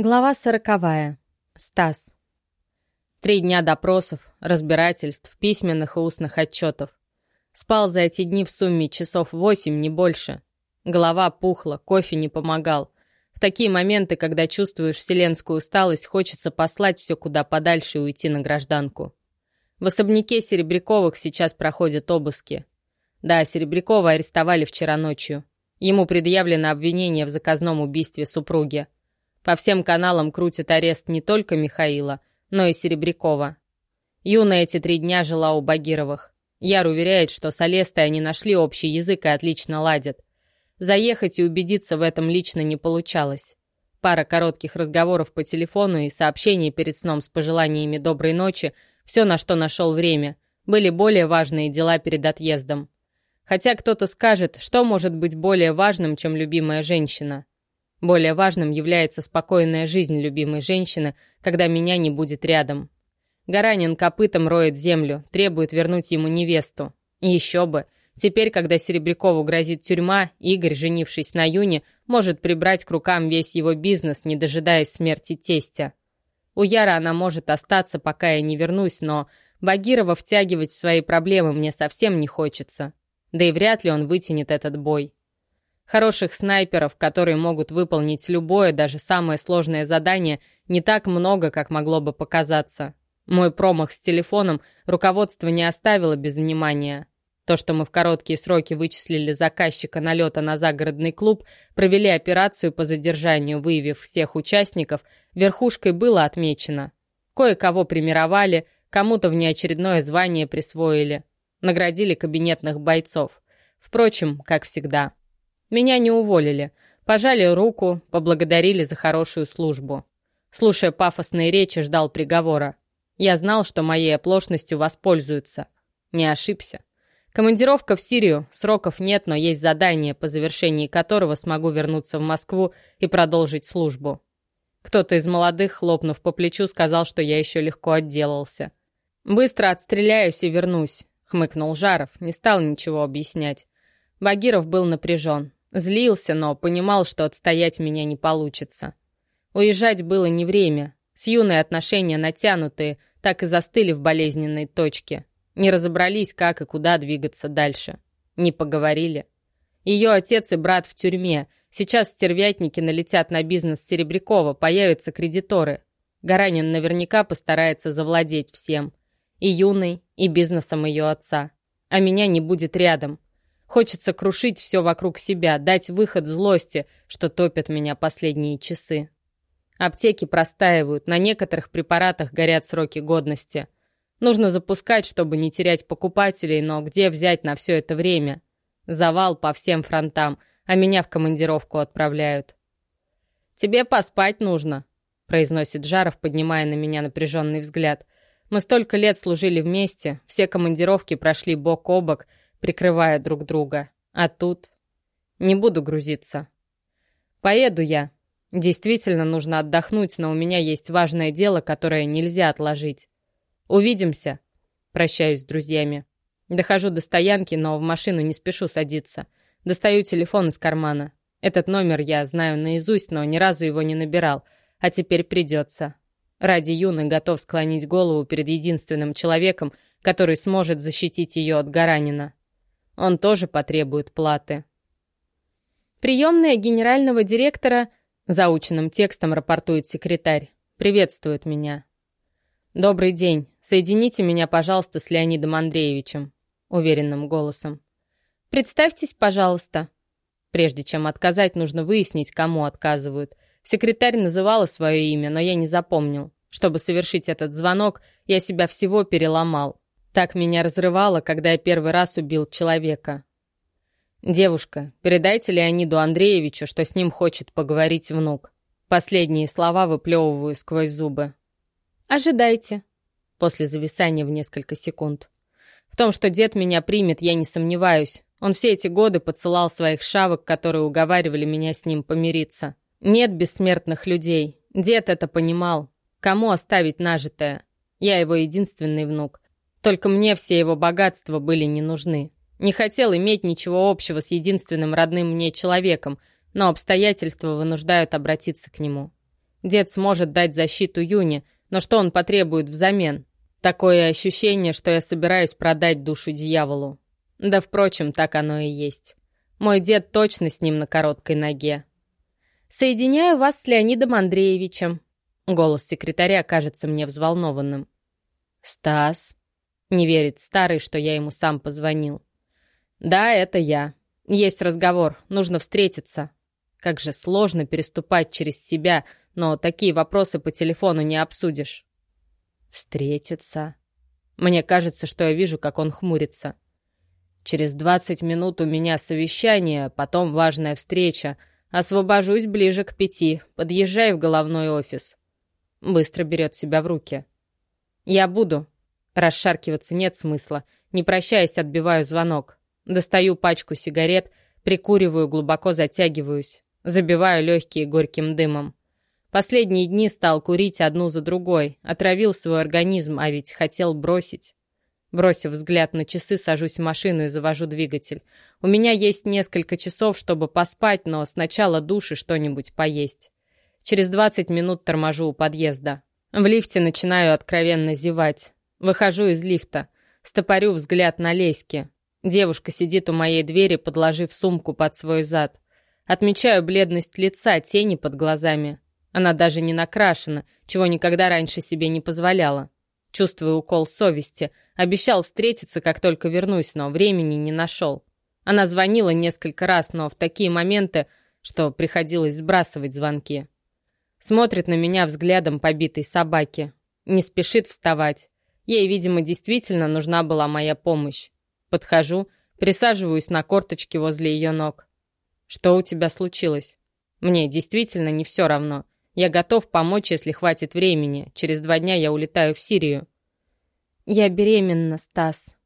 Глава сороковая. Стас. Три дня допросов, разбирательств, письменных и устных отчетов. Спал за эти дни в сумме часов восемь, не больше. Голова пухла, кофе не помогал. В такие моменты, когда чувствуешь вселенскую усталость, хочется послать все куда подальше и уйти на гражданку. В особняке Серебряковых сейчас проходят обыски. Да, Серебрякова арестовали вчера ночью. Ему предъявлено обвинение в заказном убийстве супруги. По всем каналам крутит арест не только Михаила, но и Серебрякова. Юна эти три дня жила у Багировых. Яр уверяет, что с Алестой они нашли общий язык и отлично ладят. Заехать и убедиться в этом лично не получалось. Пара коротких разговоров по телефону и сообщений перед сном с пожеланиями доброй ночи, все, на что нашел время, были более важные дела перед отъездом. Хотя кто-то скажет, что может быть более важным, чем любимая женщина. Более важным является спокойная жизнь любимой женщины, когда меня не будет рядом. Гаранин копытом роет землю, требует вернуть ему невесту. Еще бы. Теперь, когда Серебрякову грозит тюрьма, Игорь, женившись на Юне, может прибрать к рукам весь его бизнес, не дожидаясь смерти тестя. У Яра она может остаться, пока я не вернусь, но Багирова втягивать в свои проблемы мне совсем не хочется. Да и вряд ли он вытянет этот бой. Хороших снайперов, которые могут выполнить любое, даже самое сложное задание, не так много, как могло бы показаться. Мой промах с телефоном руководство не оставило без внимания. То, что мы в короткие сроки вычислили заказчика налета на загородный клуб, провели операцию по задержанию, выявив всех участников, верхушкой было отмечено. Кое-кого примировали, кому-то внеочередное звание присвоили. Наградили кабинетных бойцов. Впрочем, как всегда. Меня не уволили. Пожали руку, поблагодарили за хорошую службу. Слушая пафосные речи, ждал приговора. Я знал, что моей оплошностью воспользуются. Не ошибся. Командировка в Сирию, сроков нет, но есть задание, по завершении которого смогу вернуться в Москву и продолжить службу. Кто-то из молодых, хлопнув по плечу, сказал, что я еще легко отделался. «Быстро отстреляюсь и вернусь», — хмыкнул Жаров, не стал ничего объяснять. Багиров был напряжен. Злился, но понимал, что отстоять меня не получится. Уезжать было не время. С юной отношения натянутые, так и застыли в болезненной точке. Не разобрались, как и куда двигаться дальше. Не поговорили. Ее отец и брат в тюрьме. Сейчас стервятники налетят на бизнес Серебрякова, появятся кредиторы. Гаранин наверняка постарается завладеть всем. И юной, и бизнесом ее отца. А меня не будет рядом. Хочется крушить все вокруг себя, дать выход злости, что топят меня последние часы. Аптеки простаивают, на некоторых препаратах горят сроки годности. Нужно запускать, чтобы не терять покупателей, но где взять на все это время? Завал по всем фронтам, а меня в командировку отправляют. «Тебе поспать нужно», — произносит Жаров, поднимая на меня напряженный взгляд. «Мы столько лет служили вместе, все командировки прошли бок о бок, прикрывая друг друга. А тут... Не буду грузиться. Поеду я. Действительно нужно отдохнуть, но у меня есть важное дело, которое нельзя отложить. Увидимся. Прощаюсь с друзьями. Дохожу до стоянки, но в машину не спешу садиться. Достаю телефон из кармана. Этот номер я знаю наизусть, но ни разу его не набирал. А теперь придется. Ради Юны готов склонить голову перед единственным человеком, который сможет защитить ее от Гаранина. Он тоже потребует платы. Приемная генерального директора заученным текстом рапортует секретарь. Приветствует меня. «Добрый день. Соедините меня, пожалуйста, с Леонидом Андреевичем», уверенным голосом. «Представьтесь, пожалуйста». Прежде чем отказать, нужно выяснить, кому отказывают. Секретарь называла свое имя, но я не запомнил. Чтобы совершить этот звонок, я себя всего переломал. Так меня разрывало, когда я первый раз убил человека. «Девушка, передайте Леониду Андреевичу, что с ним хочет поговорить внук». Последние слова выплевываю сквозь зубы. «Ожидайте», после зависания в несколько секунд. В том, что дед меня примет, я не сомневаюсь. Он все эти годы подсылал своих шавок, которые уговаривали меня с ним помириться. Нет бессмертных людей. Дед это понимал. Кому оставить нажитое? Я его единственный внук. Только мне все его богатства были не нужны. Не хотел иметь ничего общего с единственным родным мне человеком, но обстоятельства вынуждают обратиться к нему. Дед сможет дать защиту Юне, но что он потребует взамен? Такое ощущение, что я собираюсь продать душу дьяволу. Да, впрочем, так оно и есть. Мой дед точно с ним на короткой ноге. «Соединяю вас с Леонидом Андреевичем». Голос секретаря кажется мне взволнованным. «Стас?» Не верит старый, что я ему сам позвонил. «Да, это я. Есть разговор, нужно встретиться. Как же сложно переступать через себя, но такие вопросы по телефону не обсудишь». «Встретиться?» Мне кажется, что я вижу, как он хмурится. Через двадцать минут у меня совещание, потом важная встреча. Освобожусь ближе к пяти. Подъезжай в головной офис. Быстро берет себя в руки. Я буду. Расшаркиваться нет смысла. Не прощаясь, отбиваю звонок. Достаю пачку сигарет, прикуриваю, глубоко затягиваюсь. Забиваю легкие горьким дымом. Последние дни стал курить одну за другой. Отравил свой организм, а ведь хотел бросить. Бросив взгляд на часы, сажусь в машину и завожу двигатель. У меня есть несколько часов, чтобы поспать, но сначала душ и что-нибудь поесть. Через 20 минут торможу у подъезда. В лифте начинаю откровенно зевать. Выхожу из лифта. Стопорю взгляд на леське. Девушка сидит у моей двери, подложив сумку под свой зад. Отмечаю бледность лица, тени под глазами. Она даже не накрашена, чего никогда раньше себе не позволяла. Чувствую укол совести. Обещал встретиться, как только вернусь, но времени не нашел. Она звонила несколько раз, но в такие моменты, что приходилось сбрасывать звонки. Смотрит на меня взглядом побитой собаки. Не спешит вставать. Ей, видимо, действительно нужна была моя помощь. Подхожу, присаживаюсь на корточки возле ее ног. «Что у тебя случилось?» «Мне действительно не все равно. Я готов помочь, если хватит времени. Через два дня я улетаю в Сирию». «Я беременна, Стас»,